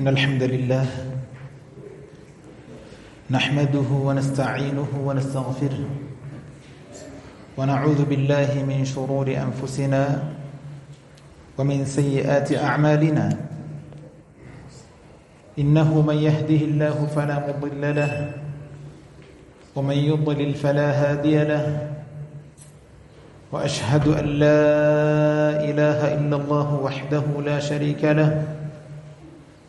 إن الحمد لله نحمده ونستعينه ونستغفره ونعوذ بالله من شرور أنفسنا ومن سيئات أعمالنا. إنه من يهده الله فلا مضل له ومن يضلل فلا هادي له. وأشهد أن لا إله إلا الله وحده لا شريك له.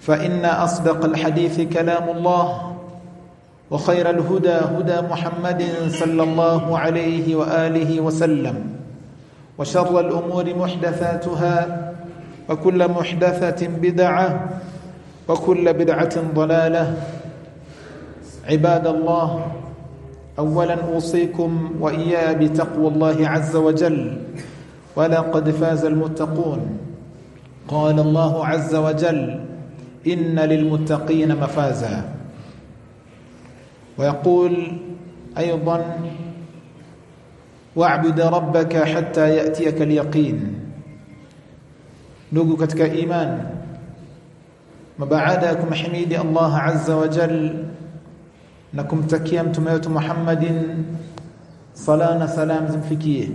فإن أصدق الحديث كلام الله وخير الهدى هدى محمد صلى الله عليه وآله وسلم وشر الأمور محدثاتها وكل محدثة بدعة وكل بدعة ضلالة. عباد الله اولا أوصيكم وإياي بتقوى الله عز وجل ولقد فاز المتقون. قال الله عز وجل إن للمتقين مفازا. ويقول أيضا واعبد ربك حتى يأتيك اليقين. نقوكتك إيمان. مبعدكم حميد الله عز وجل. نكم تكيمت ميت محمد. صلاة سلام زمفكيه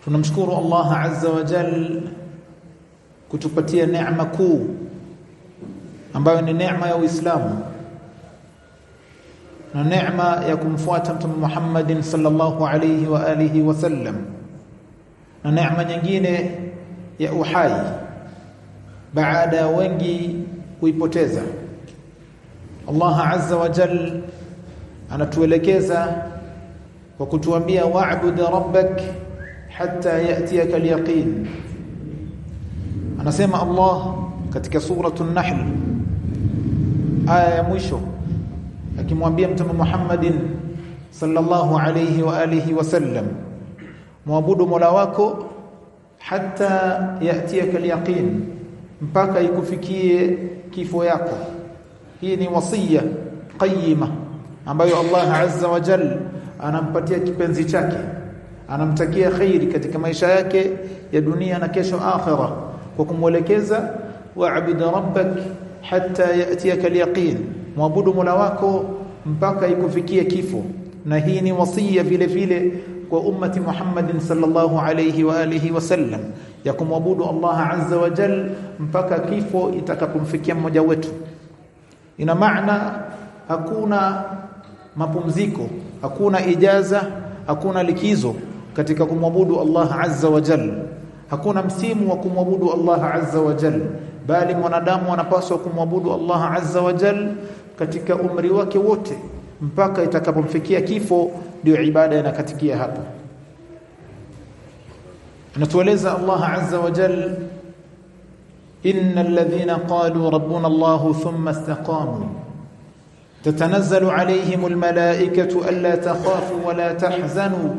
فنمشكور الله عز وجل kutupatia neema kuu ambayo ni neema ya Uislamu na neema ya kumfuata mtume Muhammadin sallallahu alayhi wa alihi wasallam na neema nyingine ya uhai baada ya wengi kuipoteza. Allah azza wa jal anatuelekeza kwa kutuambia wa'bud rabbak hatta ya'tiyaka al-yaqin anasema Allah katika suratul nahl aya ya mwisho akimwambia mtume Muhammadin sallallahu alayhi wa alihi wasallam muabudu mola wako hatta ya'tiyaka al-yaqin mpaka ikufikie kifo yako hii ni wasia qayima ambayo Allah azza wa jal anampatia kipenzi chake anamtakia khairi katika maisha yake ya dunia na kesho akhira kwa kumwelekeza wa'bud rabbak hatta ya'tiyaka al-yaqin muabudu mola wako mpaka ikufikie kifo. Na hii ni wasia vile vile kwa ummati Muhammadin sallallahu alayhi wa alihi wasallam ya kumwabudu Allah azza wa jal mpaka kifo itakapomfikia mmoja wetu. Ina maana hakuna mapumziko hakuna ijaza hakuna likizo katika kumwabudu Allah azza wa jal hakuna msimu wa kumwabudu Allah azza wa jal bali mwanadamu anapaswa kumwabudu Allah azza wa jal katika umri wake wote mpaka itakapomfikia kifo ndio ibada inakatikia hapo anatueleza Allah azza wa jal إن الذين قالوا ربنا الله ثم استقاموا تتنزل عليهم الملائكة ألا تخافوا ولا تحزنوا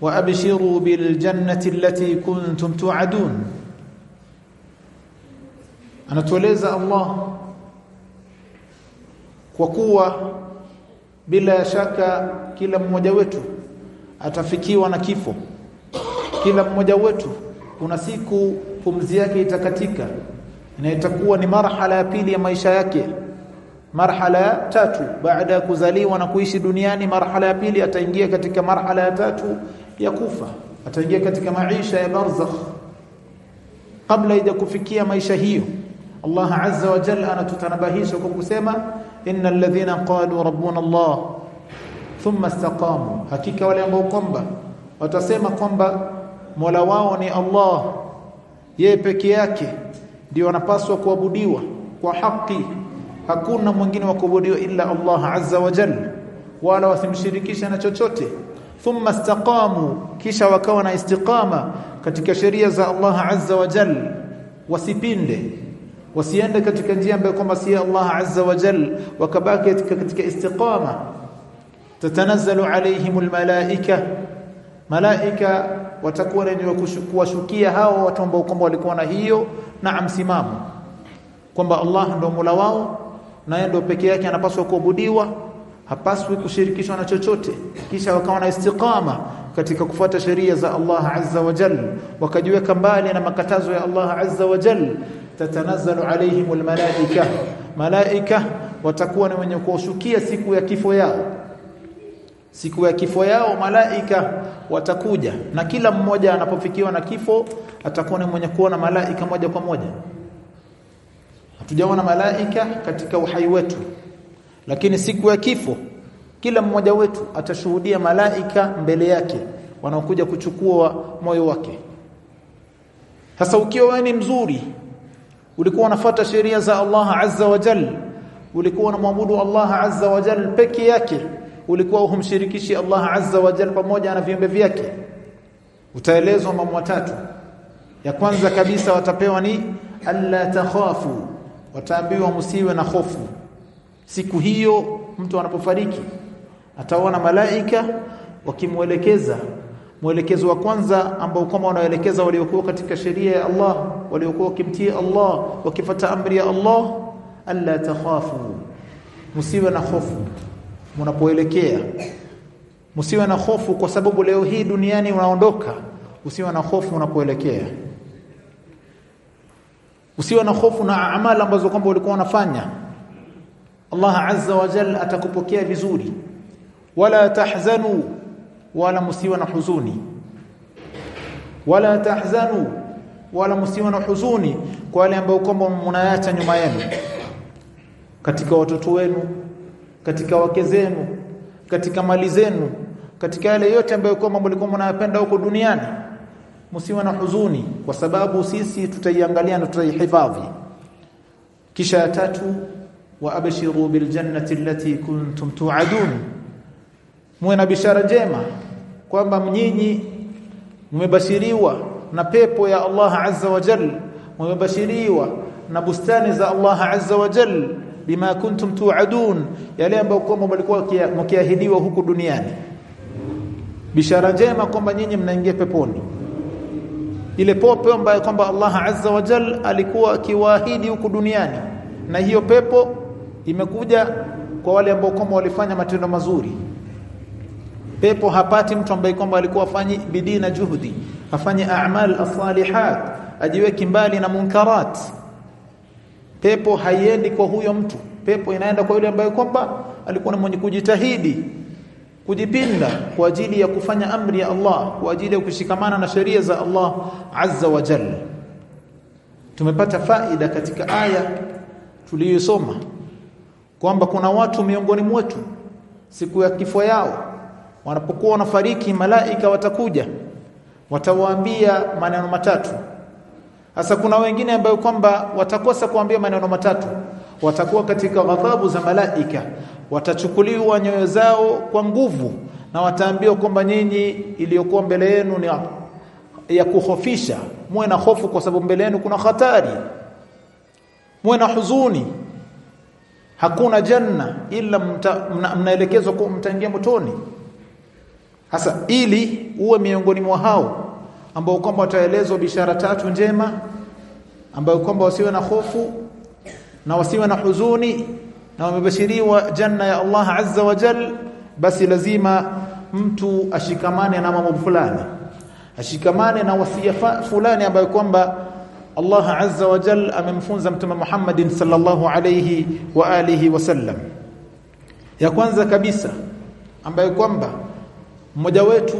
وأبشروا بالجنة التي كنتم توعدون أنا توليز الله وقوة bila shaka kila mmoja wetu atafikiwa na kifo kila mmoja wetu kuna siku pumzi yake itakatika na itakuwa ni marhala ya pili ya maisha yake marhala ya tatu baada ya kuzaliwa na kuishi duniani marhala ya pili ataingia katika marhala ya tatu ya kufa ataingia katika maisha ya barzakh. Kabla ija kufikia maisha hiyo Allah azza wa jalla anatutanabahisha kwa kusema innal ladhina qalu rabbuna Allah thumma istaqamu. Hakika wale ambao kwamba watasema kwamba Mola wao ni Allah yeye peke yake ndio wanapaswa kuabudiwa kwa haki. Hakuna mwingine wa kuabudiwa ila Allah azza wa jalla wala wasimshirikisha na chochote thumma istaqamu kisha wakawa na istiqama katika sheria za Allah azza wa jal. Wasipinde wasiende katika njia ambayo kwamba si Allah azza wa jal wakabaki katika, istiqama. Tatanazzalu alaihimul malaika malaika watakuwa ni kuwashukia hao watu ambao kwamba walikuwa na hiyo na msimamo. Kwamba Allah ndio mula wao na yeye ndio peke yake anapaswa kuabudiwa hapaswi kushirikishwa na chochote. Kisha wakawa na istiqama katika kufuata sheria za Allah azza wa jalla wakajiweka mbali na makatazo ya Allah azza wa jalla tatanazzalu alayhim malaika. Malaika watakuwa ni wenye kuoshukia siku ya kifo yao. Siku ya kifo yao malaika watakuja. Na kila mmoja anapofikiwa na kifo atakuwa ni mwenye kuona malaika moja kwa moja. Hatujaona malaika katika uhai wetu lakini siku ya kifo kila mmoja wetu atashuhudia malaika mbele yake wanaokuja kuchukua moyo wake. Sasa ukiwa wewe ni mzuri ulikuwa unafuata sheria za Allah azza wa jall ulikuwa unamwabudu Allah azza wa jall peke yake ulikuwa humshirikishi Allah azza wa jall pamoja na viumbe vyake utaelezwa mambo matatu. Ya kwanza kabisa watapewa ni alla takhafu wataambiwa msiwe na hofu siku hiyo mtu anapofariki ataona malaika wakimwelekeza. Mwelekezo wa kwanza ambao kama wanaelekeza waliokuwa katika sheria ya Allah waliokuwa wakimtii Allah wakifata amri ya Allah alla takhafu msiwe na hofu mnapoelekea. Msiwe na hofu kwa sababu leo hii duniani unaondoka. Usiwe na hofu unapoelekea. Usiwe na hofu na amali ambazo kwamba ulikuwa unafanya Allah azza wa jalla atakupokea vizuri. Wala tahzanu wala msiwe na huzuni. Wala tahzanu wala msiwe na huzuni kwa wale ambao kwamba mnaacha nyuma yenu. Katika watoto wenu katika wake zenu katika mali zenu katika yale yote ambayo kwamba mlikuwa mnayapenda huko duniani. Msiwe na huzuni kwa sababu sisi tutaiangalia na tutaihifadhi. Kisha ya tatu bil jannati allati kuntum tu'adun. Muwe bishara njema kwamba mnyinyi mmebashiriwa na pepo ya Allah azza wa jalla mmebashiriwa na bustani za Allah azza wa jalla bima kuntum tu'adun yale ambayo kwamba mlikuwa mkiahidiwa huku duniani. Bishara njema kwamba nyinyi mnaingia peponi. Ile pepo ambayo kwamba Allah azza wa jalla alikuwa akiwaahidi huku duniani. Na hiyo pepo imekuja kwa wale ambao kwamba walifanya matendo mazuri. Pepo hapati mtu ambaye kwamba alikuwa afanyi bidii na juhudi afanye a'mal as-salihat ajiweki mbali na munkarat. Pepo haiendi kwa huyo mtu. Pepo inaenda kwa yule ambaye kwamba alikuwa mwenye kujitahidi kujipinda kwa ajili ya kufanya amri ya Allah kwa ajili ya kushikamana na sheria za Allah azza wa jalla. Tumepata faida katika aya tuliyosoma kwamba kuna watu miongoni mwetu siku ya kifo yao wanapokuwa wanafariki malaika watakuja watawaambia maneno matatu. Hasa kuna wengine ambao kwamba watakosa kuambia maneno matatu, watakuwa katika ghadhabu za malaika, watachukuliwa nyoyo zao kwa nguvu na wataambiwa kwamba nyinyi iliyokuwa mbele yenu ni ya kuhofisha, muwe na hofu kwa sababu mbele yenu kuna hatari, muwe na huzuni, hakuna janna ila mnaelekezwa mna, kwa mtaingia motoni. Hasa ili uwe miongoni mwa hao ambao kwamba wataelezwa bishara tatu njema ambao kwamba wasiwe na hofu na wasiwe na huzuni na wamebashiriwa janna ya Allah azza wa jal basi lazima mtu ashikamane na mambo fulani ashikamane na wasia fulani ambayo kwamba Allah azza wa jal amemfunza mtume Muhammadin sallallahu alayhi wa alihi wasallam ya kwanza kabisa ambayo kwamba mmoja wetu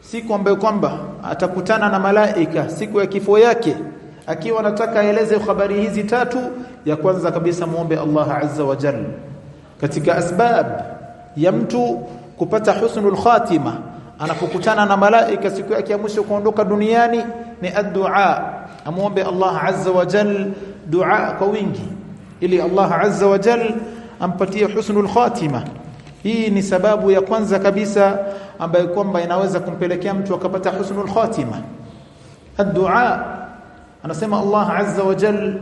siku ambayo kwamba atakutana na malaika siku ya kifo yake akiwa anataka aeleze habari hizi tatu ya kwanza kabisa muombe Allah azza wa jalla katika asbab ya mtu kupata husnul khatima anapokutana na malaika siku yake ya mwisho kuondoka duniani ni addu'a amuombe Allah azza wa jalla dua kwa wingi ili Allah azza wa jalla ampatie husnul khatima hii ni sababu ya kwanza kabisa ambayo kwamba inaweza kumpelekea mtu akapata husnul khatima addu'a anasema Allah azza wa jalla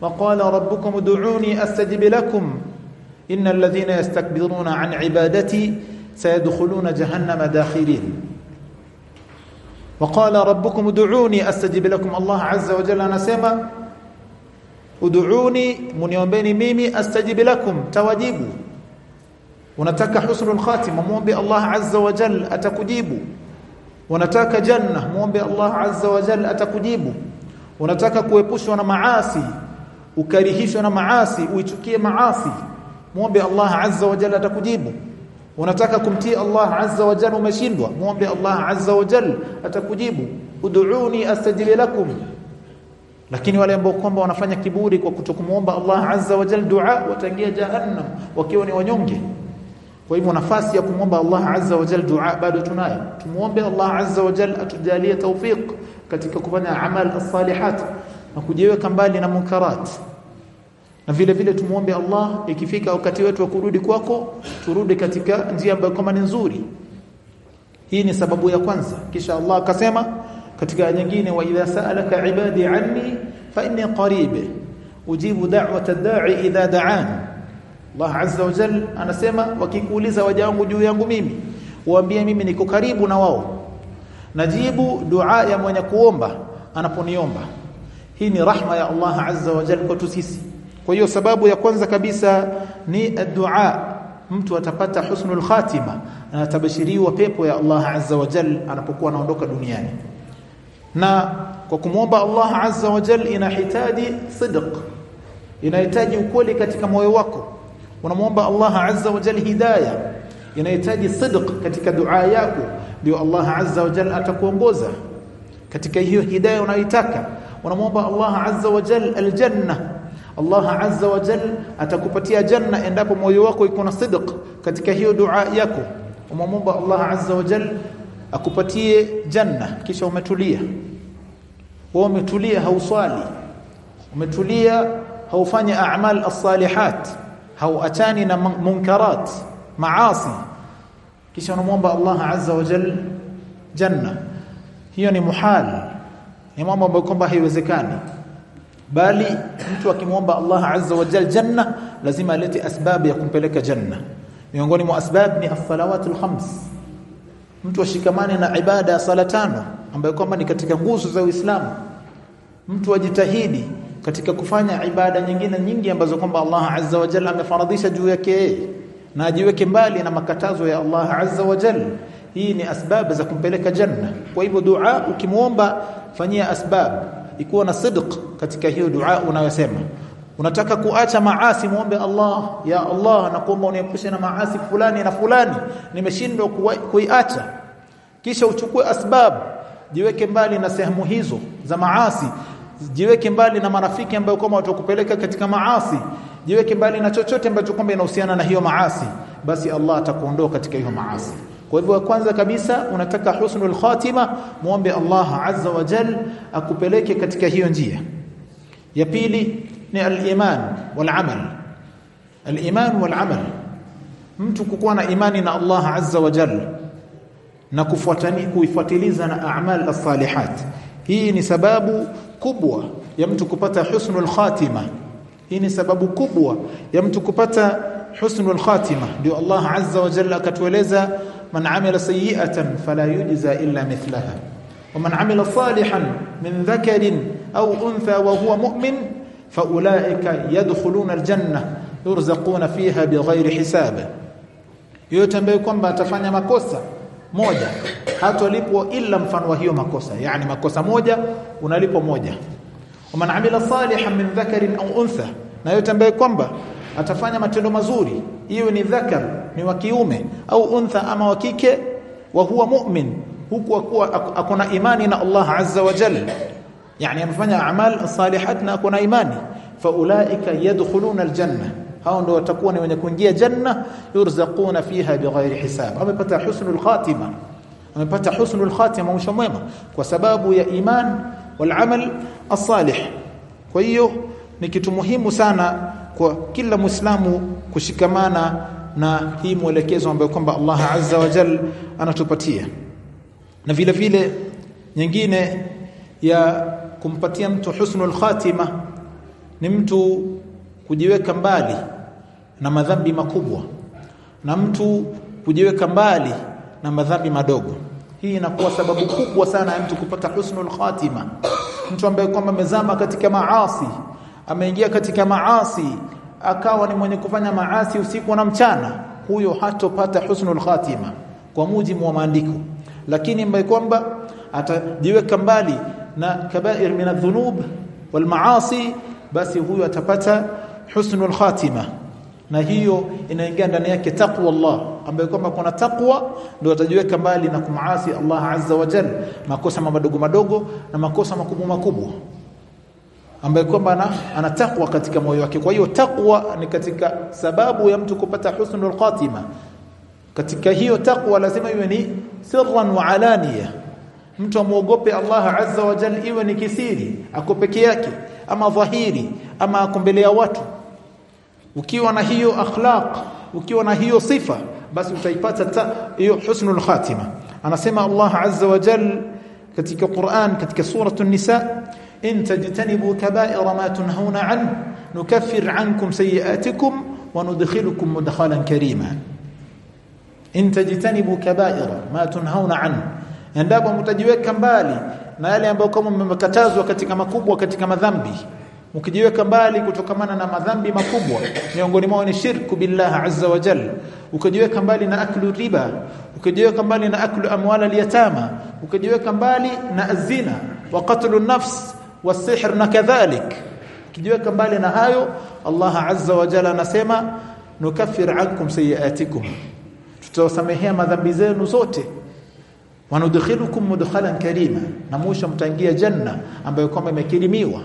وقال ربكم ادعوني استجب لكم ان الذين يستكبرون عن عبادتي سيدخلون جهنم داخرين waqala rabbukum ud'uni astajib lakum Allah azza wa jalla anasema ud'uni muniombeni mimi astajib lakum. Tawajibu. Unataka husnul khatima muombe Allah azza wa jalla atakujibu. Unataka janna muombe Allah azza wa jalla atakujibu. Unataka kuepushwa na maasi ukarihishwa na maasi uichukie maasi muombe Allah azza wa atakujibu unataka kumtii Allah azza wa jalla umeshindwa? Muombe Allah azza wa jalla atakujibu. Ud'uni astajib lakum. Lakini wale ambao kwamba wanafanya kiburi kwa kutokumuomba Allah azza wa jalla dua wataingia jahannam wakiwa ni wanyonge. Kwa hivyo nafasi ya kumwomba Allah azza wa jalla dua bado tunayo. Tumuombe Allah azza wa jalla atujalie tawfiq katika kufanya amal as-salihat na kujiweka mbali na munkarat na vile vile tumuombe Allah ikifika wakati wetu wa kurudi kwako turudi katika njia ambayo kama ni nzuri. Hii ni sababu ya kwanza. Kisha Allah akasema katika nyingine wa idha sa'alaka ibadi anni fa inni qarib ujibu da'wata ad-da'i idha da'an. Allah azza wa jalla anasema wakikuuliza waja wangu juu yangu mimi waambie mimi niko karibu na wao. Najibu dua ya mwenye kuomba anaponiomba. Hii ni rahma ya Allah azza wa jalla kwetu sisi kwa hiyo sababu ya kwanza kabisa ni dua mtu atapata husnul khatima atabashiriwa pepo ya Allah azza wa jalla anapokuwa anaondoka duniani. Na kwa kumwomba Allah azza wa jalla inahitaji sidq inahitaji ukweli katika moyo wako. Unamwomba Allah azza wa jalla hidayah inahitaji sidq katika dua yako ndio Allah azza wa jalla atakuongoza katika hiyo hidayah unayoitaka. Unamwomba Allah azza wa jalla aljanna Allah azza wa jalla atakupatia janna endapo moyo wako iko na sidq katika hiyo dua yako. Umomba Allah azza wa jalla akupatie janna kisha umetulia. Wewe umetulia hauswali. Umetulia haufanyi a'mal as-salihat. Hauachani na munkarat maasi. Kisha unamwomba Allah azza wa jalla janna. Hiyo ni muhal. Ni mambo ambayo kwamba haiwezekani bali mtu akimwomba Allah azza wa jalla janna lazima alete asbab ya kumpeleka janna miongoni mwa asbab ni as-salawatul khams. Mtu ashikamane na ibada ya sala tano ambayo kwamba ni katika nguzo za Uislamu. Mtu ajitahidi katika kufanya ibada nyingine nyingi ambazo kwamba Allah azza wa jalla amefaradhisha juu yake na ajiweke mbali na makatazo ya Allah azza wa jalla. Hii ni asbab za kumpeleka janna kwa hivyo dua ukimwomba fanyia asbab. Ikuwa na sidq katika hiyo dua unayosema. Unataka kuacha maasi muombe Allah ya Allah na kuomba uniepushe na maasi fulani na fulani. Nimeshindwa kuiacha. Kisha uchukue asbab jiweke mbali na sehemu hizo za maasi. Jiweke mbali na marafiki ambao kama watakupeleka katika maasi. Jiweke mbali na chochote ambacho kwamba inahusiana na hiyo maasi. Basi Allah atakuondoa katika hiyo maasi. Kwa hivyo kwanza kabisa unataka husnul khatima muombe Allah azza wa jal akupeleke katika hiyo njia ya pili ni al-iman wal amal al-iman wal amal mtu kukuwa na imani na Allah azza wa jalla na kufuatani kuifuatiliza na a'mal as-salihat. Hii ni sababu kubwa ya mtu kupata husnul khatima. Hii ni sababu kubwa ya mtu kupata husnul khatima. Ndio Allah azza wa jalla akatueleza man amila sayi'atan fala yujza illa mithlaha ومن عمل صالحا من ذكر أو أنثى وهو مؤمن فأولئك يدخلون الجنة يرزقون فيها بغير حساب yote ambaye kwamba atafanya makosa moja hatolipwa illa mfano wa hiyo makosa yani makosa moja unalipwa moja waman amila salihan min dhakarin au untha na yote ambaye kwamba atafanya matendo mazuri iwe ni dhakar ni wa kiume au untha ama wa kike wa huwa mu'min huku akuwa akona imani na Allah azza wa jalla yani amefanya amal salihat na akona imani. Faulaika yadkhuluna aljanna hao ndio watakuwa ni wenye kuingia janna yurzaquna fiha bighairi hisab. Amepata husnul khatima. Amepata husnul khatima mwisho mwema. Kwa sababu ya iman wal amal as-salih. Kwa hiyo ni kitu muhimu sana kwa kila muislamu kushikamana na hii mwelekezo ambayo kwamba Allah azza wa jalla anatupatia na vile vile nyingine ya kumpatia mtu husnul khatima ni mtu kujiweka mbali na madhambi makubwa na mtu kujiweka mbali na madhambi madogo. Hii inakuwa sababu kubwa sana ya mtu kupata husnul khatima. Mtu ambaye kwamba amezama katika maasi ameingia katika maasi akawa ni mwenye kufanya maasi usiku na mchana huyo hatopata husnul khatima kwa mujibu wa maandiko lakini ambaye kwamba atajiweka mbali na kabair min adh-dhunub wal maasi basi huyo atapata husnul khatima. Na hiyo inaingia ndani yake taqwa Allah ambaye kwamba kuna taqwa ndio atajiweka mbali na kumaasi Allah azza wa jalla. Makosa madogo madogo na makosa makubwa makubwa. Ambaye kwamba ana, ana taqwa katika moyo wake. Kwa hiyo taqwa ni katika sababu ya mtu kupata husnul khatima katika hiyo takwa lazima iwe ni sirran wa alaniya. Mtu amuogope Allah azza wa jalla iwe ni kisiri ako peke yake ama dhahiri ama akombelea watu. Ukiwa na hiyo akhlaq ukiwa na hiyo sifa basi utaipata hiyo husnul khatima. Anasema Allah azza wa jalla katika Qur'an katika suratu an-nisa in tajtanibu kaba'ira ma tunhauna an nukaffir ankum sayi'atikum wa nudkhilukum mudkhalan karima in tajtanibu kaba'ira ma tunhauna an. Endapo mtajiweka mbali na yale ambayo kama mmekatazwa katika makubwa katika madhambi. Ukijiweka mbali kutokamana na madhambi makubwa miongoni mwao ni shirku billah azza wa jalla. Ukijiweka mbali na aklu riba. Ukijiweka mbali na aklu amwala al-yatama. Ukijiweka mbali na azina wa qatlu nafs wasihr na kadhalik. Ukijiweka mbali na hayo Allah azza wa jalla anasema nukaffir ankum sayiatikum tutawasamehea madhambi zenu zote. Wanudkhilukum mudkhalan karima na mwisho mtaingia janna ambayo kwamba imekirimiwa.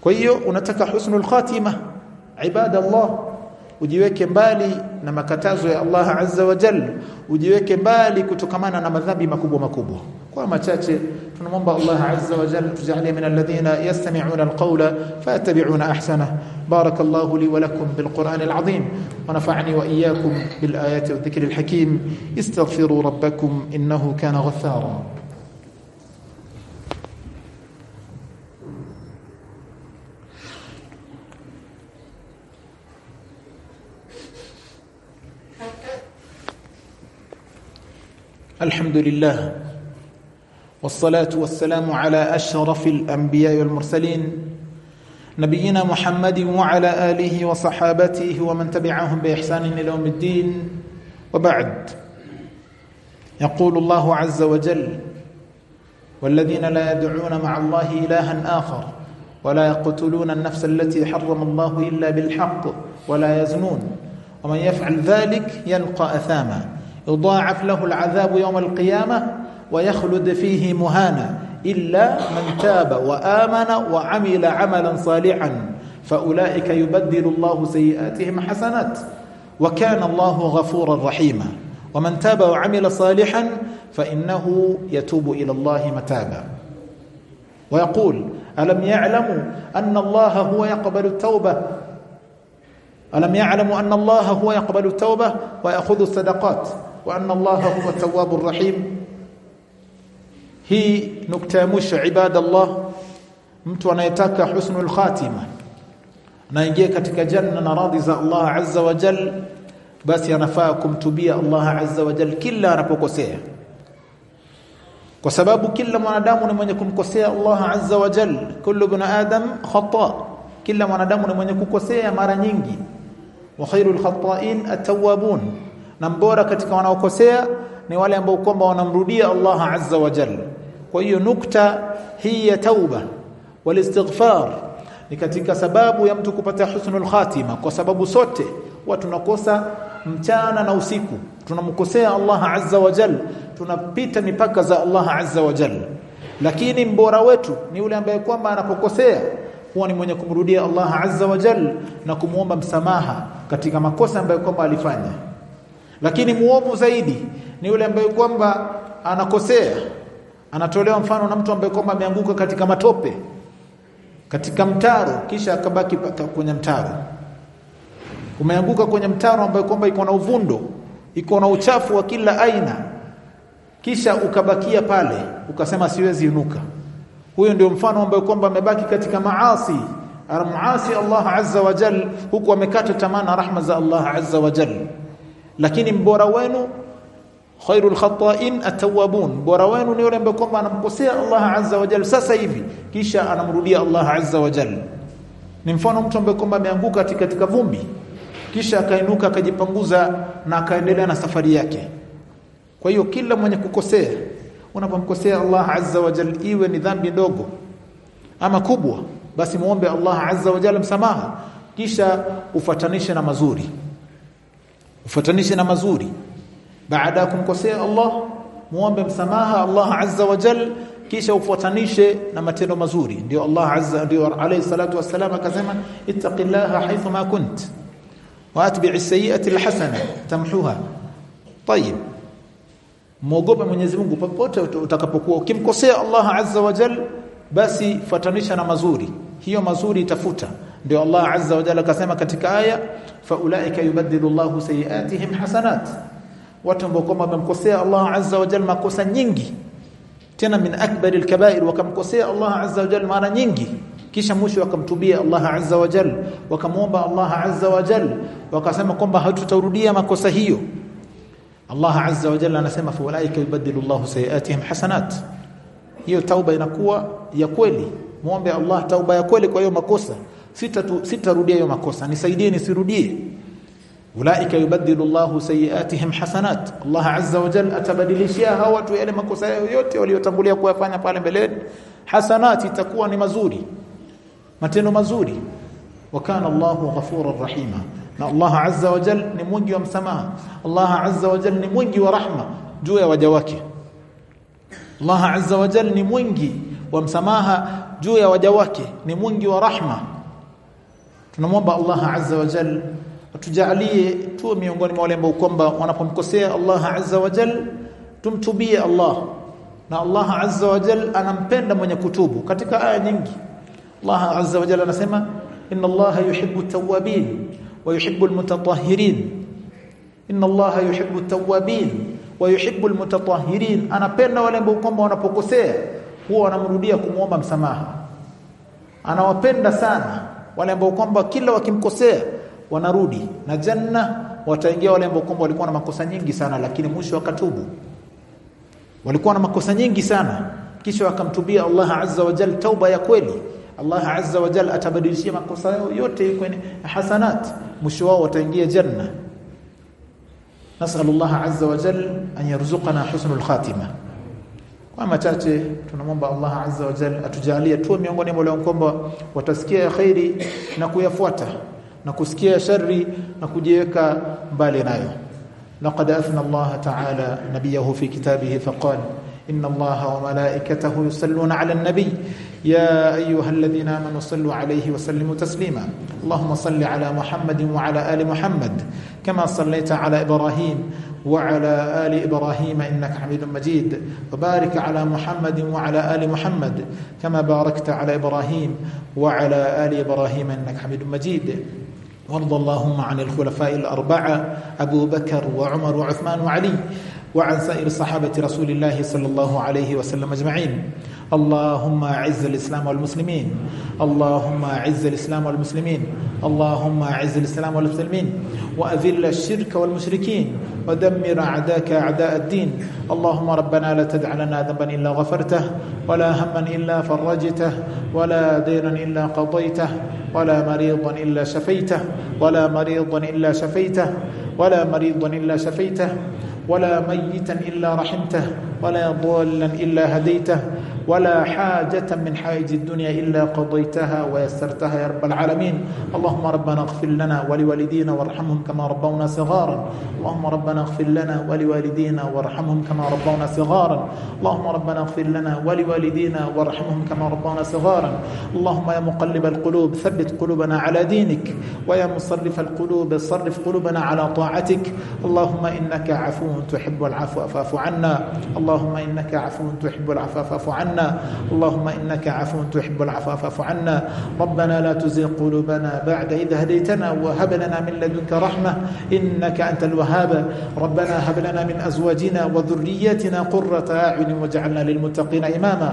Kwa hiyo unataka husnul khatima ibada Allah ujiweke mbali na makatazo ya Allah azza wa jalla ujiweke mbali kutokamana na madhambi makubwa makubwa kwa machache tunamwomba Allah azza wa jalla tujalie min alladhina yastami'una alqawla fayattabi'una ahsana barakallahu li wa lakum bilquran alazim wa nafa'ani wa iyyakum bil ayati wadh-dhikri alhakim istaghfiru rabbakum innahu kana ghaffara الحمد لله والصلاة والسلام على أشرف الأنبياء والمرسلين نبينا محمد وعلى آله وصحابته ومن تبعهم بإحسان إلى يوم الدين. وبعد يقول الله عز وجل والذين لا يدعون مع الله إلها آخر ولا يقتلون النفس التي حرم الله إلا بالحق ولا يزنون. ومن يفعل ذلك يلقى أثاما. يضاعف له العذاب يوم القيامة ويخلد فيه مهانا إلا من تاب وآمن وعمل عملا صالحا فأولئك يبدل الله سيئاتهم حسنات وكان الله غفورا رحيما ومن تاب وعمل صالحا فإنه يتوب إلى الله متابا ويقول ألم يعلموا أن الله هو يقبل التوبة ألم يعلموا أن الله هو يقبل التوبة ويأخذ الصدقات وأن الله هو التواب الرحيم hii nukta ya mwisho ibada Allah mtu anayetaka husnul khatima anaingia katika janna na radhi za Allah azza wa jal basi anafaa kumtubia Allah azza wa jal kila anapokosea. Kwa sababu kila mwanadamu ni mwenye kumkosea Allah azza wa jal. Kullu ibn adam khata. Kila mwanadamu ni mwenye kukosea mara nyingi. Wa khairul khata'in at-tawwabun. Na mbora katika wanaokosea ni wale ambao kwamba wanamrudia Allah azza wa jalla kwa hiyo nukta hii ya tauba walistighfar ni katika sababu ya mtu kupata husnul khatima kwa sababu sote watu tunakosa mchana na usiku. Tunamkosea Allah azza wa jalla tunapita mipaka za Allah azza wa jalla lakini mbora wetu ni yule ambaye kwamba anapokosea huwa ni mwenye kumrudia Allah azza wa jal na kumuomba msamaha katika makosa ambayo kwamba alifanya. Lakini muovu zaidi ni yule ambaye kwamba anakosea anatolewa mfano na mtu ambaye kwamba ameanguka katika matope katika mtaro kisha akabaki kwenye mtaro. Umeanguka kwenye mtaro ambayo kwamba iko na uvundo iko na uchafu wa kila aina kisha ukabakia pale ukasema siwezi inuka. Huyo ndio mfano ambayo kwamba amebaki katika maasi. Muasi Allah azza wa jal huku amekata tamaa na rahma za Allah azza wa jal. Lakini mbora wenu khairul khata'in atawabun bora wenu ni yule ambaye kwamba anamkosea Allah azza wa jalla sasa hivi kisha anamrudia Allah azza wa jalla. Ni mfano mtu ambaye kwamba ameanguka katika vumbi kisha akainuka akajipanguza na akaendelea na safari yake. Kwa hiyo kila mwenye kukosea unapomkosea Allah azza wa jalla iwe ni dhambi ndogo ama kubwa basi muombe Allah azza wa jalla msamaha kisha ufatanishe na mazuri. Ufatanishe na mazuri baada ya kumkosea Allah muombe msamaha Allah azza wa jal kisha ufuatanishe na matendo mazuri. Ndio Allah azza ndio alayhi salatu wasalam akasema ittaqillaha haythu ma kunt wa sayyi'ati alhasana tamhuha. Tayib muogope Mwenyezi Mungu popote utakapokuwa. Ukimkosea Allah azza wa jal basi fatanisha na mazuri. Hiyo mazuri itafuta. Ndio Allah azza wa jalla akasema katika aya fa ulaika yubaddilu Allahu sayiatihim hasanat watu ambao kwa wamemkosea Allah azza wa jalla makosa nyingi. Tena min akbari alkabair wakamkosea Allah azza wa jalla mara nyingi. Kisha mwisho wakamtubia Allah azza wa jalla wakamwomba Allah azza wa jalla wakasema kwamba hatutarudia makosa hiyo. Allah azza wa jalla anasema fa walaika yubaddilu Allahu sayiatihim hasanat. Hiyo tauba inakuwa ya kweli. Muombe Allah tauba ya kweli kwa hiyo makosa. Sitarudia sita hiyo makosa. Nisaidie nisirudie ulaika yubaddilu Allahu sayiatihim hasanat. Allah azza wa jalla atabadilishia hawa watu yale makosa yao yote waliotangulia kuyafanya pale mbeleni. Hasanat itakuwa ni mazuri. Matendo mazuri. Wa kana Allahu ghafurur rahima. Na Allah azza wa jalla ni mwingi wa msamaha. Allah azza wa jalla ni mwingi wa rahma. Juu ya waja wake. Allah azza wa jalla ni mwingi wa msamaha. Juu ya waja wake ni mwingi wa rahma. Tunamwomba Allah azza wa jalla atujalie tuwe miongoni mwa wale ambao kwamba wanapomkosea Allah azza wa jal tumtubie Allah. Na Allah azza wa jal anampenda mwenye kutubu. Katika aya nyingi Allah azza wa jal anasema inna Allah yuhibbu at-tawwabin wa yuhibbu al-mutatahhirin. Inna Allah yuhibbu at-tawwabin wa yuhibbu al-mutatahhirin. Anapenda wale ambao kwamba wanapokosea huwa wanamrudia kumuomba msamaha. Anawapenda sana wale ambao kwamba kila wakimkosea wanarudi. Na janna wataingia wale ambao kwamba walikuwa na makosa nyingi sana lakini mwisho wakatubu. Walikuwa na makosa nyingi sana. Kisha wakamtubia Allah azza wa jalla tauba ya kweli. Allah azza wa jalla atabadilishia makosa yao yote kwenye hasanat. Mwisho wao wataingia janna nasallallahu azza wa jalla an yarzuqana husnul khatima. Kwa machache tunamwomba Allah azza wa jalla atujalie tu miongoni mwa wale ambao watasikia khairi na kuyafuata. Na kusikia shari na kujiweka mbali nayo. Laqad athna Allah ta'ala nabiyahu fi kitabihi faqala إن الله وملائكته يصلون على النبي يا أيها الذين آمنوا صلوا عليه وسلموا تسليما اللهم صل على محمد وعلى آل محمد كما صليت على إبراهيم وعلى آل إبراهيم إنك حميد مجيد وبارك على محمد وعلى آل محمد كما باركت على إبراهيم وعلى آل إبراهيم إنك حميد مجيد وارض اللهم عن الخلفاء الأربعة أبو بكر وعمر وعثمان وعلي وعن سائر صحابة رسول الله صلى الله عليه وسلم أجمعين. اللهم أعز الإسلام والمسلمين. اللهم أعز الإسلام والمسلمين. اللهم أعز الإسلام والمسلمين. وأذل الشرك والمشركين. ودمر أعداءك أعداء الدين. اللهم ربنا لا تدع لنا ذنبا إلا غفرته ولا هما إلا فرجته ولا دينا إلا قضيته. ولا مريضا إلا شفيته ولا مريضا إلا شفيته ولا مريضا إلا شفيته ولا ميتا إلا رحمته ولا ضالا إلا هديته ولا حاجة من حائج الدنيا إلا قضيتها ويسرتها يا رب العالمين. اللهم ربنا اغفر لنا ولوالدينا وارحمهم كما ربونا صغارا. اللهم ربنا اغفر لنا ولوالدينا وارحمهم كما ربونا صغارا. اللهم ربنا اغفر لنا ولوالدينا وارحمهم كما ربونا صغارا. اللهم يا مقلب القلوب ثبت قلوبنا على دينك. ويا مصرف القلوب صرف قلوبنا على طاعتك. اللهم إنك عفو تحب العفو فاعف عنا. اللهم إنك عفو تحب العفو فاعف عنا. اللهم إنك عفو تحب العفو فاعف عنا. ربنا لا تزغ قلوبنا بعد إذ هديتنا وهب لنا من لدنك رحمة إنك أنت الوهاب. ربنا هب لنا من أزواجنا وذرياتنا قرة أعين واجعلنا للمتقين إماما.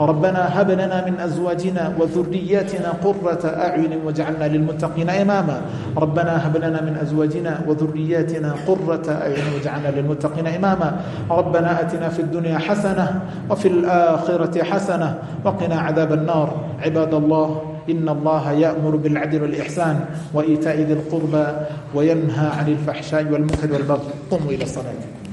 ربنا هب لنا من أزواجنا وذرياتنا قرة أعين واجعلنا للمتقين إماما. ربنا هب لنا من أزواجنا وذرياتنا قرة أعين واجعلنا للمتقين إماما. ربنا أتنا في الدنيا حسنة وفي الآخرة حسنة وقنا عذاب النار. عباد الله إن الله يأمر بالعدل والإحسان وإيتاء ذي القربى وينهى عن الفحشاء والمنكر والبغي. قوموا إلى الصلاة.